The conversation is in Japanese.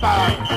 fire.